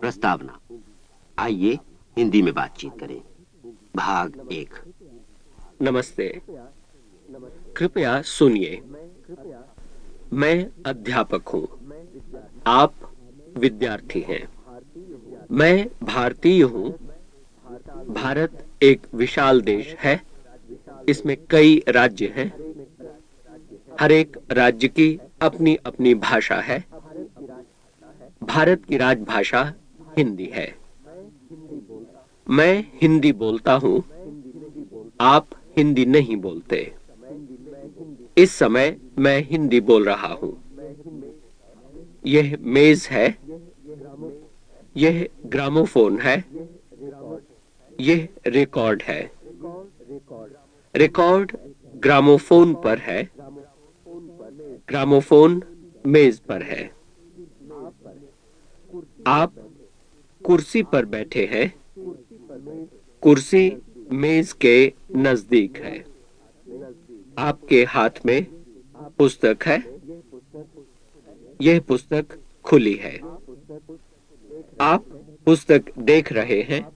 प्रस्तावना। आइए हिंदी में बातचीत करें। भाग एक। नमस्ते। कृपया सुनिए। मैं अध्यापक हूँ। आप विद्यार्थी हैं। मैं भारतीय हूँ। भारत एक विशाल देश है। इसमें कई राज्य हैं। हर एक राज्य की अपनी अपनी भाषा है। भारत की राजभाषा हिंदी है। मैं हिंदी बोलता हूँ। आप हिंदी नहीं बोलते। इस समय मैं हिंदी बोल रहा हूँ। यह मेज है। यह ग्रामोफोन है। यह रिकॉर्ड है। रिकॉर्ड ग्रामोफोन पर है। ग्रामोफोन मेज पर है। आप कुर्सी पर बैठे हैं। कुर्सी मेज के नज़दीक है। आपके हाथ में पुस्तक है। यह पुस्तक खुली है। आप पुस्तक देख रहे हैं।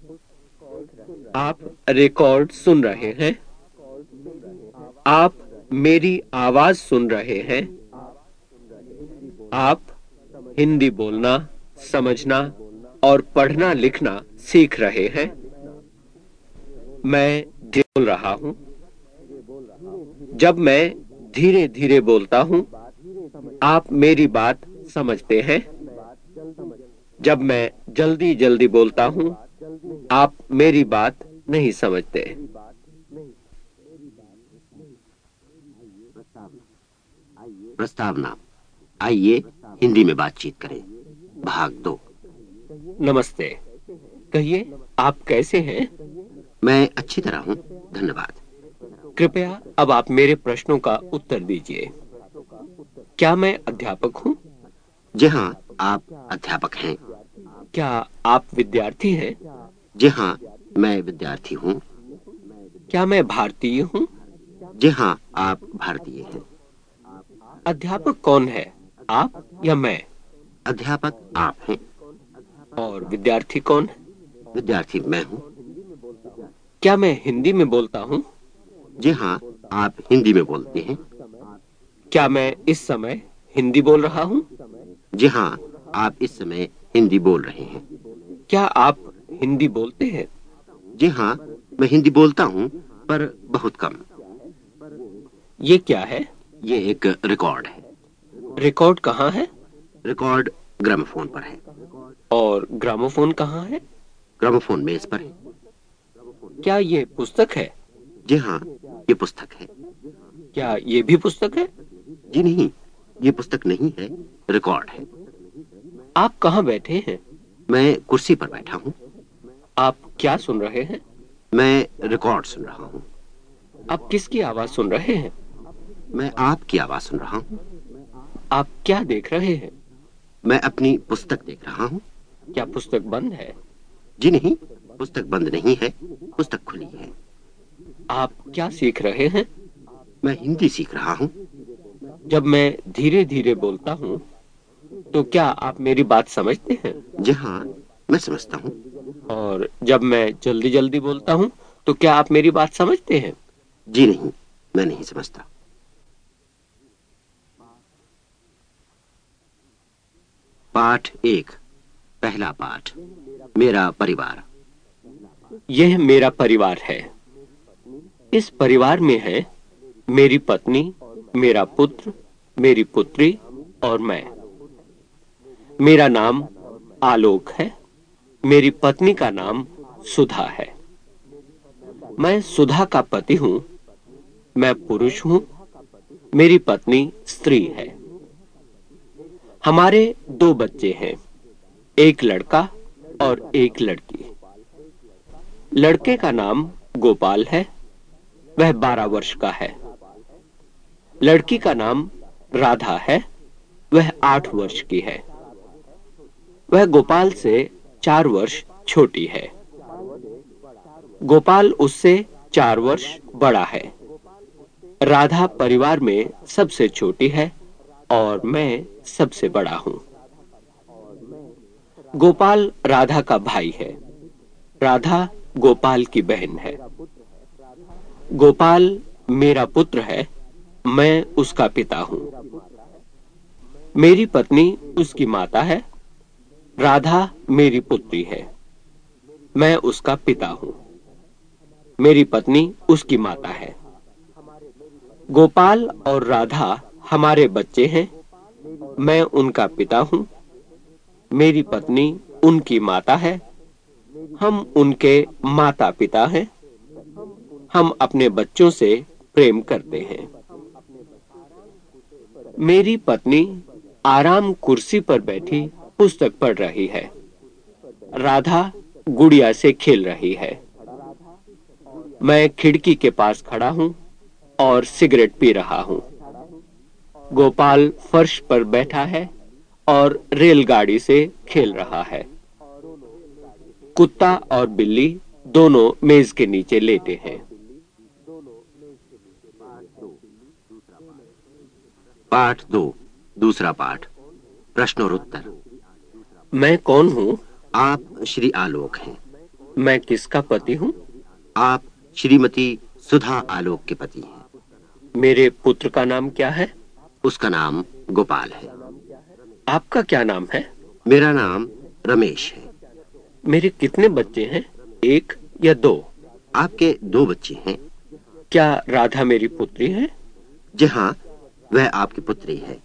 आप रिकॉर्ड सुन रहे हैं। आप मेरी आवाज़ सुन रहे हैं। आप हिंदी बोलना, समझना और पढ़ना लिखना सीख रहे हैं। मैं बोल रहा हूँ। जब मैं धीरे धीरे बोलता हूँ, आप मेरी बात समझते हैं। जब मैं जल्दी जल्दी बोलता हूँ, आप मेरी बात नहीं समझते। प्रस्तावना, आइए हिंदी में बातचीत करें। भाग दो। नमस्ते। कहिए आप कैसे हैं? मैं अच्छी तरह हूँ धन्यवाद। कृपया अब आप मेरे प्रश्नों का उत्तर दीजिए। क्या मैं अध्यापक हूँ? जी हाँ आप अध्यापक हैं। क्या आप विद्यार्थी हैं? जी हाँ मैं विद्यार्थी हूँ। क्या मैं भारतीय हूँ? जी हाँ आप भारतीय हैं। अध्यापक कौन है आप या मैं? अध्यापक आप हैं। और विद्यार्थी कौन? विद्यार्थी मैं हूँ। क्या मैं हिंदी में बोलता हूँ? जी हाँ आप हिंदी में बोलते हैं। क्या मैं इस समय हिंदी बोल रहा हूँ? जी हाँ आप इस समय हिंदी बोल रहे हैं। क्या आप हिंदी बोलते हैं? जी हाँ मैं हिंदी बोलता हूँ पर बहुत कम। ये क्या है? ये एक रिकॉर्ड है। रिकॉर्ड कहाँ है? रिकॉर्ड ग्रामोफोन पर है। और ग्रामोफोन कहाँ है? ग्रामोफोन मेज पर। है क्या ये पुस्तक है? जी हाँ ये पुस्तक है। क्या ये भी पुस्तक है? जी नहीं ये पुस्तक नहीं है रिकॉर्ड है। आप कहाँ बैठे हैं? मैं कुर्सी पर बैठा हूँ। आप क्या सुन रहे हैं? मैं रिकॉर्ड सुन रहा हूँ। आप किसकी आवाज़ सुन रहे हैं? मैं आपकी आवाज़ सुन रहा हूँ। आप क्या देख रहे हैं? मैं अपनी पुस्तक देख रहा हूँ। क्या पुस्तक बंद है? जी नहीं पुस्तक बंद नहीं है पुस्तक खुली है। आप क्या सीख रहे हैं? मैं हिंदी सीख रहा हूँ। जब मैं धीरे धीरे बोलता हूँ तो क्या आप मेरी बात समझते हैं? जी हाँ मैं समझता हूँ। और जब मैं जल्दी जल्दी बोलता हूँ तो क्या आप मेरी बात समझते हैं? जी नहीं मैं नहीं समझता। पाठ एक। पहला पाठ, मेरा परिवार। यह मेरा परिवार है। इस परिवार में है मेरी पत्नी, मेरा पुत्र, मेरी पुत्री और मैं। मेरा नाम आलोक है। मेरी पत्नी का नाम सुधा है। मैं सुधा का पति हूँ। मैं पुरुष हूँ। मेरी पत्नी स्त्री है। हमारे दो बच्चे हैं। एक लड़का और एक लड़की। लड़के का नाम गोपाल है, वह बारह वर्ष का है। लड़की का नाम राधा है, वह आठ वर्ष की है। वह गोपाल से चार वर्ष छोटी है। गोपाल उससे चार वर्ष बड़ा है। राधा परिवार में सबसे छोटी है और मैं सबसे बड़ा हूँ। गोपाल राधा का भाई है। राधा गोपाल की बहन है। गोपाल मेरा पुत्र है, मैं उसका पिता हूँ। मेरी पत्नी उसकी माता है, राधा मेरी पुत्री है, मैं उसका पिता हूँ। मेरी पत्नी उसकी माता है। गोपाल और राधा हमारे बच्चे हैं, मैं उनका पिता हूँ। मेरी पत्नी उनकी माता है। हम उनके माता पिता हैं। हम अपने बच्चों से प्रेम करते हैं। मेरी पत्नी आराम कुर्सी पर बैठी पुस्तक पढ़ रही है। राधा गुड़िया से खेल रही है। मैं खिड़की के पास खड़ा हूँ और सिगरेट पी रहा हूँ। गोपाल फर्श पर बैठा है। और रेलगाड़ी से खेल रहा है। कुत्ता और बिल्ली दोनों मेज के नीचे लेटे हैं। पाठ दो दूसरा पाठ। प्रश्न और उत्तर मैं कौन हूँ? आप श्री आलोक हैं। मैं किसका पति हूँ? आप श्रीमती सुधा आलोक के पति हैं। मेरे पुत्र का नाम क्या है? उसका नाम गोपाल है। आपका क्या नाम है? मेरा नाम रमेश है। मेरे कितने बच्चे हैं? एक या दो? आपके दो बच्चे हैं। क्या राधा मेरी पुत्री है? जी हाँ वह आपकी पुत्री है।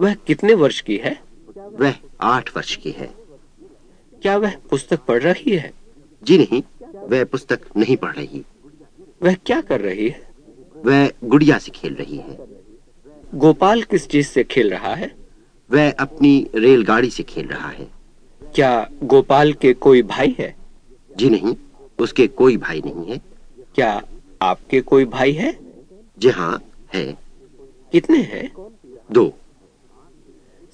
वह कितने वर्ष की है? वह आठ वर्ष की है। क्या वह पुस्तक पढ़ रही है? जी नहीं वह पुस्तक नहीं पढ़ रही। वह क्या कर रही है? वह गुड़िया से खेल रही है। गोपाल किस चीज़ से खेल रहा है? वह अपनी रेलगाड़ी से खेल रहा है। क्या गोपाल के कोई भाई है? जी नहीं उसके कोई भाई नहीं है। क्या आपके कोई भाई है? जी हाँ है। कितने हैं? दो।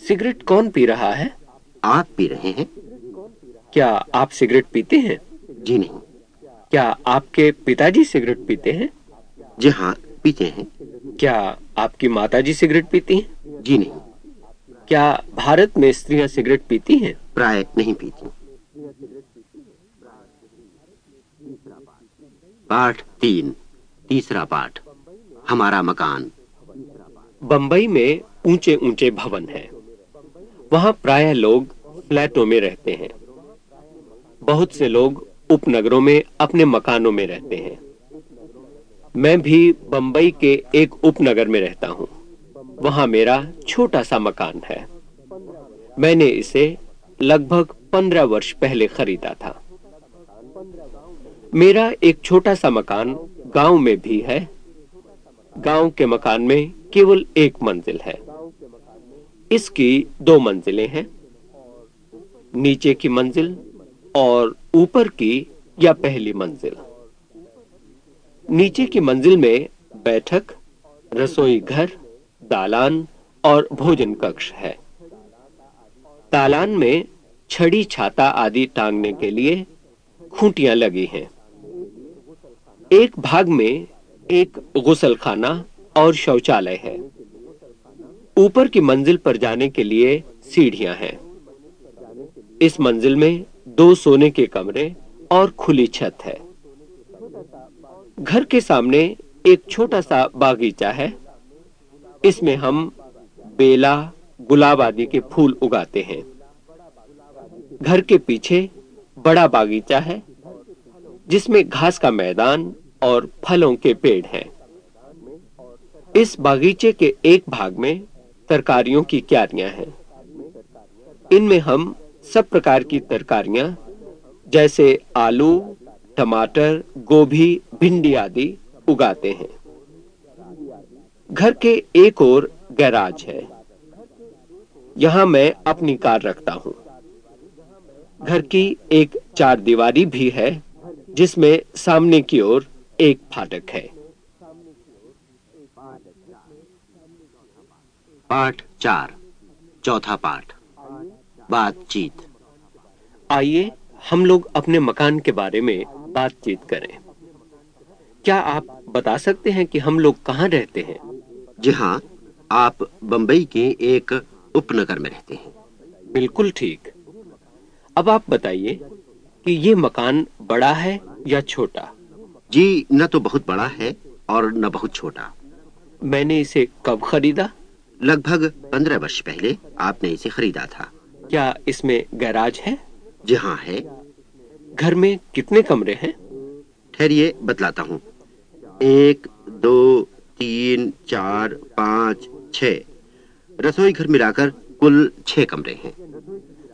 सिगरेट कौन पी रहा है? आप पी रहे हैं? क्या आप सिगरेट पीते हैं? जी नहीं। क्या आपके पिताजी सिगरेट पीते हैं? जी हाँ पीते हैं। क्या आपकी माताजी सिगरेट पीती हैं? जी नहीं। क्या भारत में स्त्रियाँ सिगरेट पीती हैं? प्राय नहीं पीती। पाठ तीन तीसरा पाठ हमारा मकान। बंबई में ऊँचे ऊँचे भवन हैं। वहाँ प्राय लोग फ्लैटों में रहते हैं। बहुत से लोग उपनगरों में अपने मकानों में रहते हैं। मैं भी बंबई के एक उपनगर में रहता हूँ। वहाँ मेरा छोटा सा मकान है। मैंने इसे लगभग पंद्रह वर्ष पहले खरीदा था। मेरा एक छोटा सा मकान गाँव में भी है। गाँव के मकान में केवल एक मंजिल है। इसकी दो मंजिलें हैं। नीचे की मंजिल और ऊपर की या पहली मंजिल। नीचे की मंजिल में बैठक, रसोई घर दालान और भोजन कक्ष है। तालान में छड़ी छाता आदि टांगने के लिए खूंटियाँ लगी हैं। एक भाग में एक गुसलखाना और शौचालय है। ऊपर की मंजिल पर जाने के लिए सीढ़ियाँ हैं। इस मंजिल में दो सोने के कमरे और खुली छत है। घर के सामने एक छोटा सा बागीचा है। इसमें हम बेला, गुलाब आदि के फूल उगाते हैं। घर के पीछे बड़ा बागीचा है, जिसमें घास का मैदान और फलों के पेड़ हैं। इस बागीचे के एक भाग में तरकारियों की क्यारियाँ हैं। इनमें हम सब प्रकार की तरकारियाँ, जैसे आलू, टमाटर, गोभी, भिंडी आदि उगाते हैं। घर के एक और गैराज है। यहाँ मैं अपनी कार रखता हूँ। घर की एक चार दीवारी भी है जिसमें सामने की ओर एक फाटक है। पाठ चार चौथा पाठ बातचीत। आइए हम लोग अपने मकान के बारे में बातचीत करें। क्या आप बता सकते हैं कि हम लोग कहाँ रहते हैं? जी हाँ आप बंबई के एक उपनगर में रहते हैं। बिल्कुल ठीक। अब आप बताइए कि ये मकान बड़ा है या छोटा? जी न तो बहुत बड़ा है और न बहुत छोटा। मैंने इसे कब खरीदा? लगभग पंद्रह वर्ष पहले आपने इसे खरीदा था। क्या इसमें गैराज है? जी हाँ है। घर में कितने कमरे हैं? ठहरिए बतलाता हूँ। एक दो तीन चार पाँच छ रसोई घर मिलाकर कुल छह कमरे हैं।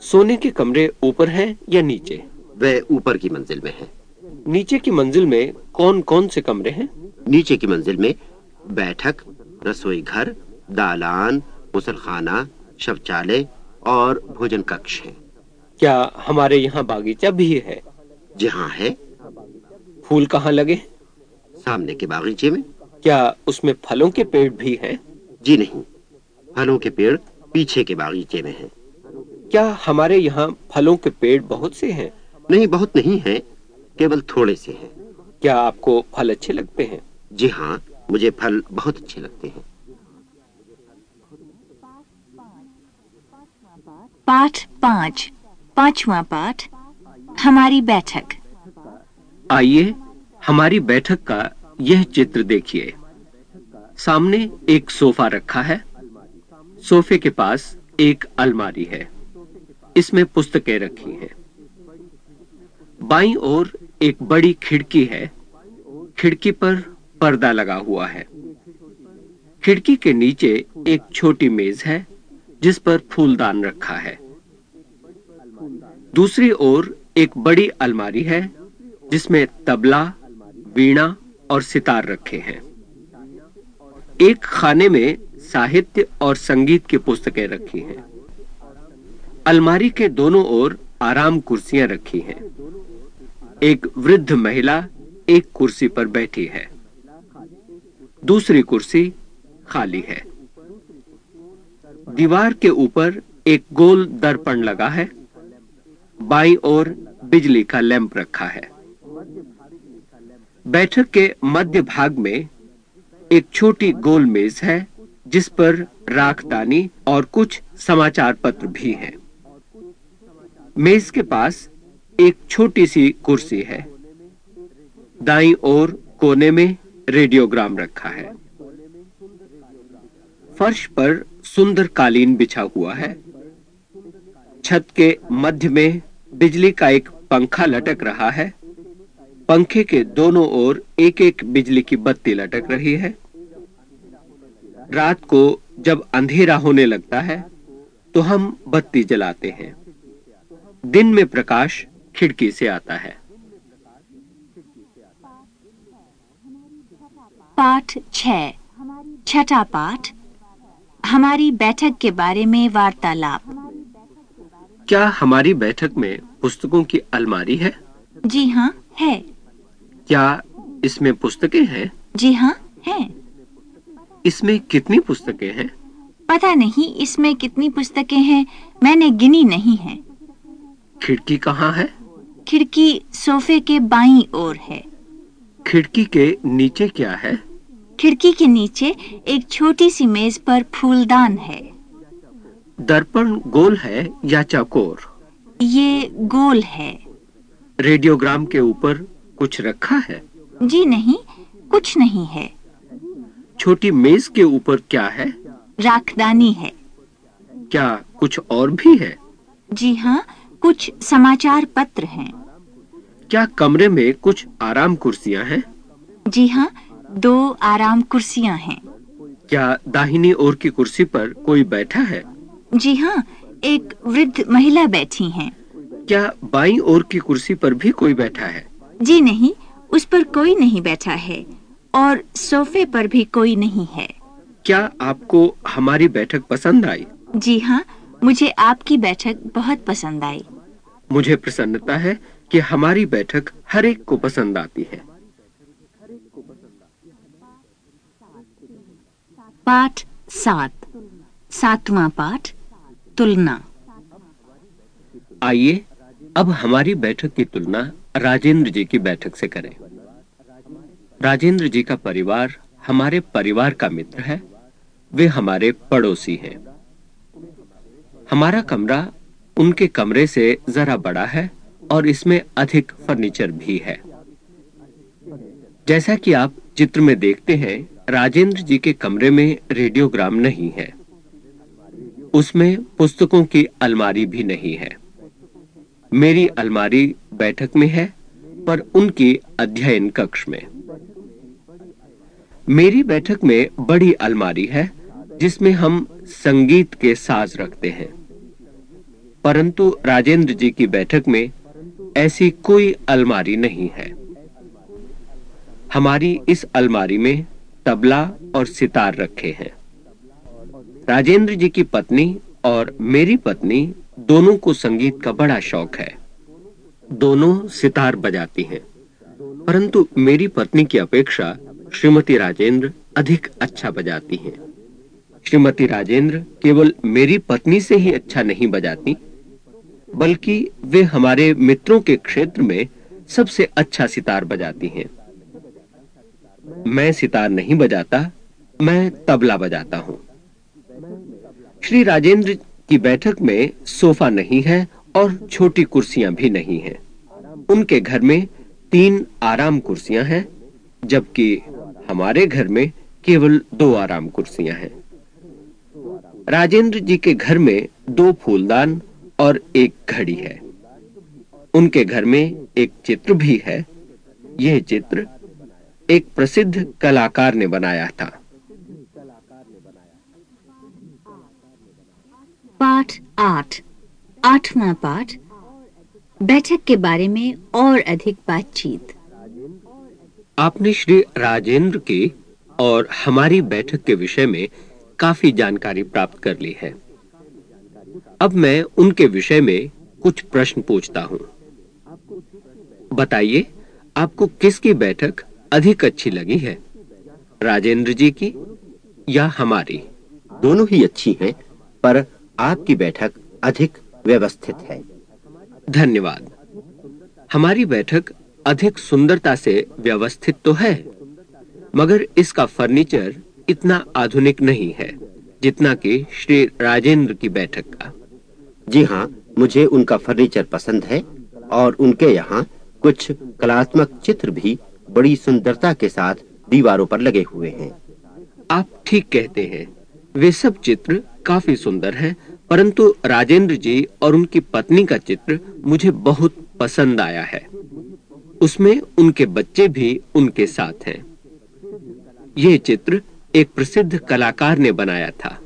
सोने के कमरे ऊपर हैं या नीचे? वे ऊपर की मंजिल में हैं। नीचे की मंजिल में कौन कौन से कमरे हैं? नीचे की मंजिल में बैठक रसोई घर दालान मुसलखाना शौचालय और भोजन कक्ष है। क्या हमारे यहाँ बागीचा भी है? जी हाँ है। फूल कहाँ लगे? सामने के बागीचे में। क्या उसमें फलों के पेड़ भी हैं? जी नहीं। फलों के पेड़ पीछे के बागीचे में हैं। क्या हमारे यहाँ फलों के पेड़ बहुत से हैं? नहीं बहुत नहीं है केवल थोड़े से हैं। क्या आपको फल अच्छे लगते हैं? जी हाँ मुझे फल बहुत अच्छे लगते हैं। पाठ पाँच पांचवा पाठ हमारी बैठक। आइए हमारी बैठक का यह चित्र देखिए। सामने एक सोफा रखा है। सोफे के पास एक अलमारी है। इसमें पुस्तकें रखी हैं। बाईं ओर एक बड़ी खिड़की है। खिड़की पर पर्दा लगा हुआ है। खिड़की के नीचे एक छोटी मेज है, जिस पर फूलदान रखा है। दूसरी ओर एक बड़ी अलमारी है, जिसमें तबला, वीणा और सितार रखे हैं। एक खाने में साहित्य और संगीत की पुस्तकें रखी हैं। अलमारी के दोनों ओर आराम कुर्सियाँ रखी हैं। एक वृद्ध महिला एक कुर्सी पर बैठी है। दूसरी कुर्सी खाली है। दीवार के ऊपर एक गोल दर्पण लगा है। बाई ओर बिजली का लैंप रखा है। बैठक के मध्य भाग में एक छोटी गोल मेज है, जिस पर राखदानी और कुछ समाचार पत्र भी हैं। मेज के पास एक छोटी सी कुर्सी है। दाई ओर कोने में रेडियोग्राम रखा है। फर्श पर सुंदर कालीन बिछा हुआ है। छत के मध्य में बिजली का एक पंखा लटक रहा है। पंखे के दोनों ओर एक एक बिजली की बत्ती लटक रही है। रात को जब अंधेरा होने लगता है तो हम बत्ती जलाते हैं। दिन में प्रकाश खिड़की से आता है। पाठ छ। छठा पाठ हमारी बैठक के बारे में वार्तालाप। क्या हमारी बैठक में पुस्तकों की अलमारी है? जी हाँ है। क्या इसमें पुस्तकें हैं? जी हाँ है। इसमें कितनी पुस्तकें हैं? पता नहीं इसमें कितनी पुस्तकें हैं मैंने गिनी नहीं है। खिड़की कहाँ है? खिड़की सोफे के बाईं ओर है। खिड़की के नीचे क्या है? खिड़की के नीचे एक छोटी सी मेज पर फूलदान है। दर्पण गोल है या चौकोर? ये गोल है। रेडियोग्राम के ऊपर कुछ रखा है? जी नहीं कुछ नहीं है। छोटी मेज के ऊपर क्या है? राखदानी है। क्या कुछ और भी है? जी हाँ कुछ समाचार पत्र हैं। क्या कमरे में कुछ आराम कुर्सियाँ हैं? जी हाँ दो आराम कुर्सियाँ हैं। क्या दाहिनी ओर की कुर्सी पर कोई बैठा है? जी हाँ एक वृद्ध महिला बैठी हैं। क्या बाईं ओर की कुर्सी पर भी कोई बैठा है? जी नहीं उस पर कोई नहीं बैठा है और सोफे पर भी कोई नहीं है। क्या आपको हमारी बैठक पसंद आई? जी हाँ मुझे आपकी बैठक बहुत पसंद आई। मुझे प्रसन्नता है कि हमारी बैठक हर एक को पसंद आती है। पाठ सात सातवां पाठ तुलना। आइए अब हमारी बैठक की तुलना राजेंद्र जी की बैठक से करें। राजेंद्र जी का परिवार हमारे परिवार का मित्र है। वे हमारे पड़ोसी हैं। हमारा कमरा उनके कमरे से जरा बड़ा है और इसमें अधिक फर्नीचर भी है। जैसा कि आप चित्र में देखते हैं, राजेंद्र जी के कमरे में रेडियोग्राम नहीं है। उसमें पुस्तकों की अलमारी भी नहीं है। मेरी अलमारी बैठक में है, पर उनकी अध्ययन कक्ष में। मेरी बैठक में बड़ी अलमारी है, जिसमें हम संगीत के साज रखते हैं। परंतु राजेंद्र जी की बैठक में ऐसी कोई अलमारी नहीं है। हमारी इस अलमारी में तबला और सितार रखे हैं। राजेंद्र जी की पत्नी और मेरी पत्नी दोनों को संगीत का बड़ा शौक है। दोनों सितार बजाती हैं। परंतु मेरी पत्नी की अपेक्षा श्रीमती राजेंद्र अधिक अच्छा बजाती हैं। श्रीमती राजेंद्र केवल मेरी पत्नी से ही अच्छा नहीं बजाती, बल्कि वे हमारे मित्रों के क्षेत्र में सबसे अच्छा सितार बजाती हैं। मैं सितार नहीं बजाता, मैं तबला बजाता हूँ। श्री राजेंद्र की बैठक में सोफा नहीं है और छोटी कुर्सियाँ भी नहीं हैं। उनके घर में तीन आराम कुर्सियाँ हैं, जबकि हमारे घर में केवल दो आराम कुर्सियाँ हैं। राजेंद्र जी के घर में दो फूलदान और एक घड़ी है। उनके घर में एक चित्र भी है। यह चित्र एक प्रसिद्ध कलाकार ने बनाया था। पाठ आठ। आठवां पाठ बैठक के बारे में और अधिक बातचीत। आपने श्री राजेंद्र की और हमारी बैठक के विषय में काफ़ी जानकारी प्राप्त कर ली है। अब मैं उनके विषय में कुछ प्रश्न पूछता हूँ। बताइए आपको किसकी बैठक अधिक अच्छी लगी है? राजेंद्र जी की या हमारी? दोनों ही अच्छी हैं पर आपकी बैठक अधिक व्यवस्थित है। धन्यवाद। हमारी बैठक अधिक सुंदरता से व्यवस्थित तो है मगर इसका फर्नीचर इतना आधुनिक नहीं है जितना कि श्री राजेंद्र की बैठक का। जी हाँ मुझे उनका फर्नीचर पसंद है और उनके यहाँ कुछ कलात्मक चित्र भी बड़ी सुंदरता के साथ दीवारों पर लगे हुए हैं। आप ठीक कहते हैं। वे सब चित्र काफ़ी सुंदर हैं परंतु राजेंद्र जी और उनकी पत्नी का चित्र मुझे बहुत पसंद आया है। उसमें उनके बच्चे भी उनके साथ हैं। ये चित्र एक प्रसिद्ध कलाकार ने बनाया था।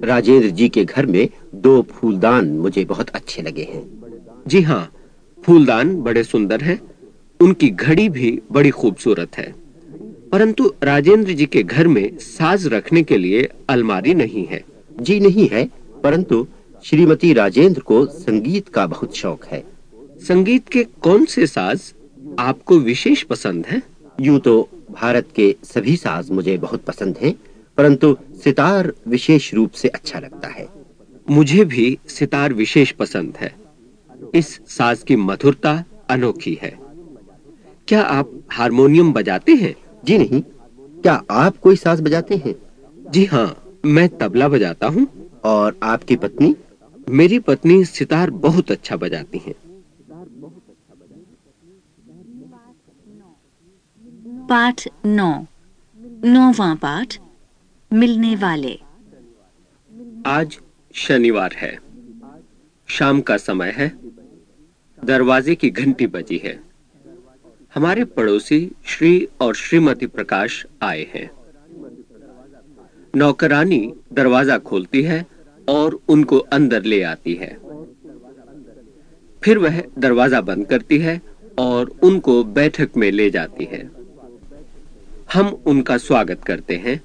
राजेंद्र जी के घर में दो फूलदान मुझे बहुत अच्छे लगे हैं। जी हाँ फूलदान बड़े सुंदर हैं उनकी घड़ी भी बड़ी खूबसूरत है। परंतु राजेंद्र जी के घर में साज रखने के लिए अलमारी नहीं है। जी नहीं है परंतु श्रीमती राजेंद्र को संगीत का बहुत शौक है। संगीत के कौन से साज आपको विशेष पसंद है? यूँ तो भारत के सभी साज मुझे बहुत पसंद हैं परंतु सितार विशेष रूप से अच्छा लगता है। मुझे भी सितार विशेष पसंद है। इस साज की मधुरता अनोखी है। क्या आप हारमोनियम बजाते हैं? जी नहीं क्या आप कोई साज बजाते हैं? जी हाँ मैं तबला बजाता हूँ। और आपकी पत्नी? मेरी पत्नी सितार बहुत अच्छा बजाती हैं। पाठ नौ। नौवां पाठ मिलने वाले। आज शनिवार है। शाम का समय है। दरवाजे की घंटी बजी है। हमारे पड़ोसी श्री और श्रीमती प्रकाश आए हैं। नौकरानी दरवाज़ा खोलती है और उनको अंदर ले आती है। फिर वह दरवाज़ा बंद करती है और उनको बैठक में ले जाती है। हम उनका स्वागत करते हैं,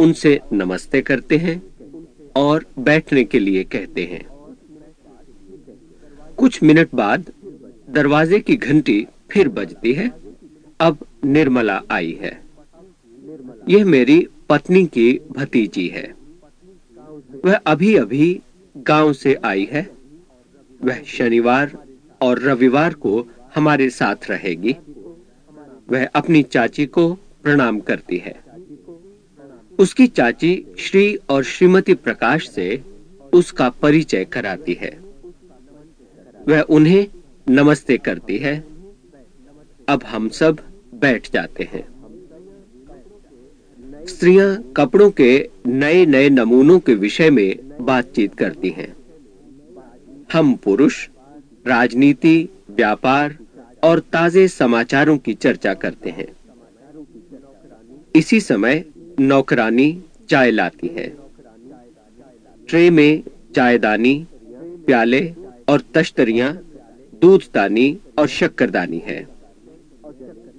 उनसे नमस्ते करते हैं और बैठने के लिए कहते हैं। कुछ मिनट बाद दरवाजे की घंटी फिर बजती है, अब निर्मला आई है। यह मेरी पत्नी की भतीजी है। वह अभी अभी गाँव से आई है। वह शनिवार और रविवार को हमारे साथ रहेगी। वह अपनी चाची को प्रणाम करती है। उसकी चाची श्री और श्रीमती प्रकाश से उसका परिचय कराती है। वह उन्हें नमस्ते करती है। अब हम सब बैठ जाते हैं। स्त्रियाँ कपड़ों के नए नए नमूनों के विषय में बातचीत करती हैं। हम पुरुष, राजनीति, व्यापार और ताजे समाचारों की चर्चा करते हैं। इसी समय नौकरानी चाय लाती है। ट्रे में चायदानी, प्याले और तश्तरियाँ दूधदानी और शक्करदानी है।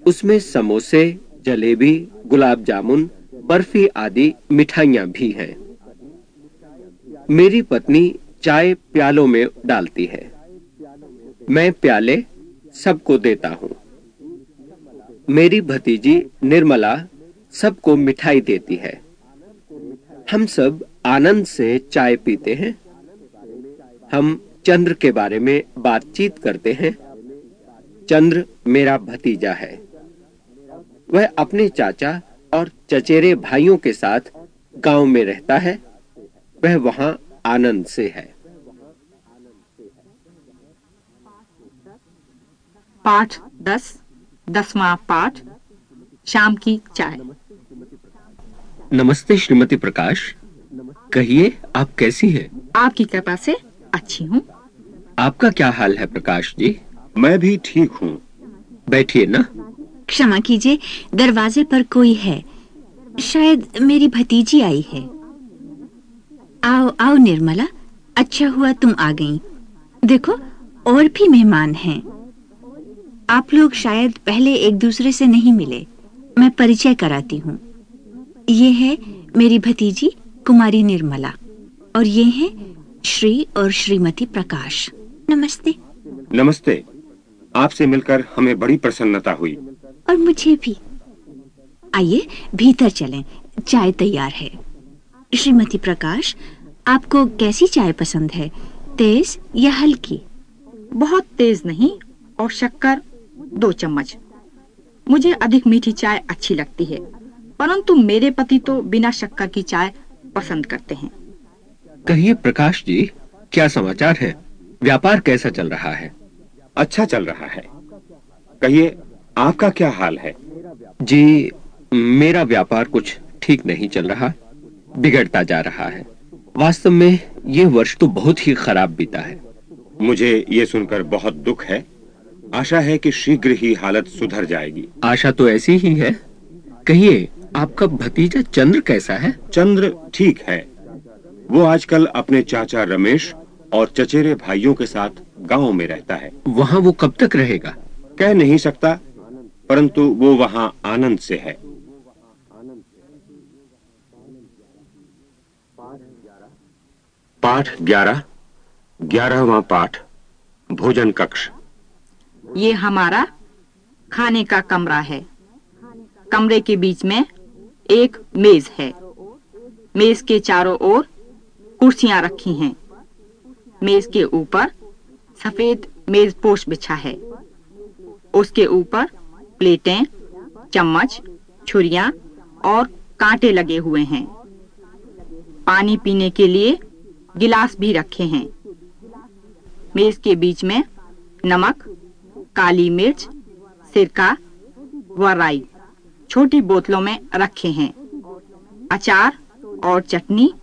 उसमें समोसे, जलेबी, गुलाब जामुन, बर्फ़ी आदि मिठाइयाँ भी हैं। मेरी पत्नी चाय प्यालों में डालती है। मैं प्याले सबको देता हूँ। मेरी भतीजी निर्मला सबको मिठाई देती है। हम सब आनंद से चाय पीते हैं। हम चंद्र के बारे में बातचीत करते हैं। चंद्र मेरा भतीजा है। वह अपने चाचा और चचेरे भाइयों के साथ गाँव में रहता है। वह वहाँ आनंद से है। पाठ दस दसवां पाठ शाम की चाय। नमस्ते श्रीमती प्रकाश। कहिए आप कैसी हैं? आपकी कृपा से अच्छी हूँ। आपका क्या हाल है प्रकाश जी? मैं भी ठीक हूँ। बैठिए ना। क्षमा कीजिए, दरवाजे पर कोई है। शायद मेरी भतीजी आई है। आओ आओ निर्मला अच्छा हुआ तुम आ गई। देखो, और भी मेहमान हैं। आप लोग शायद पहले एक दूसरे से नहीं मिले। मैं परिचय कराती हूँ। ये है मेरी भतीजी, कुमारी निर्मला। और ये है श्री और श्रीमती प्रकाश। नमस्ते। नमस्ते। आपसे मिलकर हमें बड़ी प्रसन्नता हुई। और मुझे भी। आइए भीतर चलें। चाय तैयार है। श्रीमती प्रकाश आपको कैसी चाय पसंद है? तेज या हल्की? बहुत तेज नहीं और शक्कर दो चम्मच। मुझे अधिक मीठी चाय अच्छी लगती है परंतु मेरे पति तो बिना शक्कर की चाय पसंद करते हैं। कहिए प्रकाश जी क्या समाचार है? व्यापार कैसा चल रहा है? अच्छा चल रहा है। कहिए आपका क्या हाल है? जी मेरा व्यापार कुछ ठीक नहीं चल रहा बिगड़ता जा रहा है। वास्तव में यह वर्ष तो बहुत ही खराब बीता है। मुझे ये सुनकर बहुत दुख है। आशा है कि शीघ्र ही हालत सुधर जाएगी। आशा तो ऐसी ही है। कहिए आपका भतीजा चंद्र कैसा है? चंद्र ठीक है। वो आजकल अपने चाचा रमेश और चचेरे भाइयों के साथ गाँव में रहता है। वहाँ वो कब तक रहेगा? कह नहीं सकता परंतु वो वहाँ आनंद से है। पाठ ग्यारह ग्यारहवा पाठ भोजन कक्ष। ये हमारा खाने का कमरा है। कमरे के बीच में एक मेज है। मेज के चारों ओर कुर्सियाँ रखी हैं। मेज के ऊपर सफ़ेद मेज पोश बिछा है। उसके ऊपर प्लेटें, चम्मच, छुरियाँ और कांटे लगे हुए हैं। पानी पीने के लिए गिलास भी रखे हैं। मेज के बीच में नमक, काली मिर्च, सिरका व राई छोटी बोतलों में रखे हैं। अचार और चटनी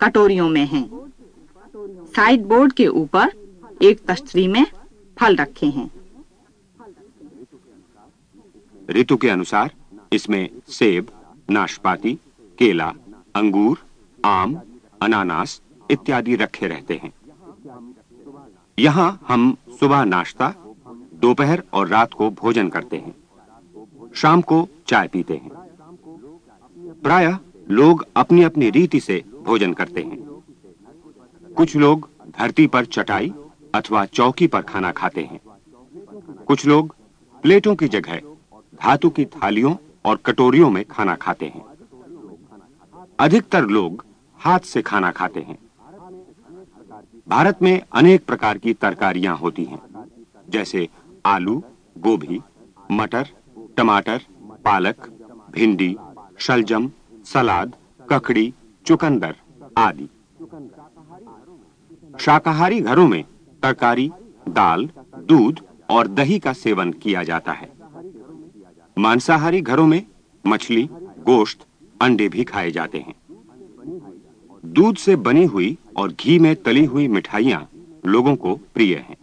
कटोरियों में हैं। साइड बोर्ड के ऊपर एक तश्तरी में फल रखे हैं। ऋतु के अनुसार इसमें सेब, नाशपाती, केला, अंगूर, आम, अनानास इत्यादि रखे रहते हैं। यहाँ हम सुबह नाश्ता, दोपहर और रात को भोजन करते हैं। शाम को चाय पीते हैं। प्रायः लोग अपनी अपनी रीति से भोजन करते हैं। कुछ लोग धरती पर चटाई अथवा चौकी पर खाना खाते हैं। कुछ लोग प्लेटों की जगह धातु की थालियों और कटोरियों में खाना खाते हैं। अधिकतर लोग हाथ से खाना खाते हैं। भारत में अनेक प्रकार की तरकारियाँ होती हैं, जैसे आलू, गोभी, मटर, टमाटर, पालक, भिंडी, शलजम, सलाद, ककड़ी, चुकंदर आदि। शाकाहारी घरों में तरकारी, दाल, दूध और दही का सेवन किया जाता है। मांसाहारी घरों में मछली, गोश्त, अंडे भी खाए जाते हैं। दूध से बनी हुई और घी में तली हुई मिठाइयाँ लोगों को प्रिय हैं।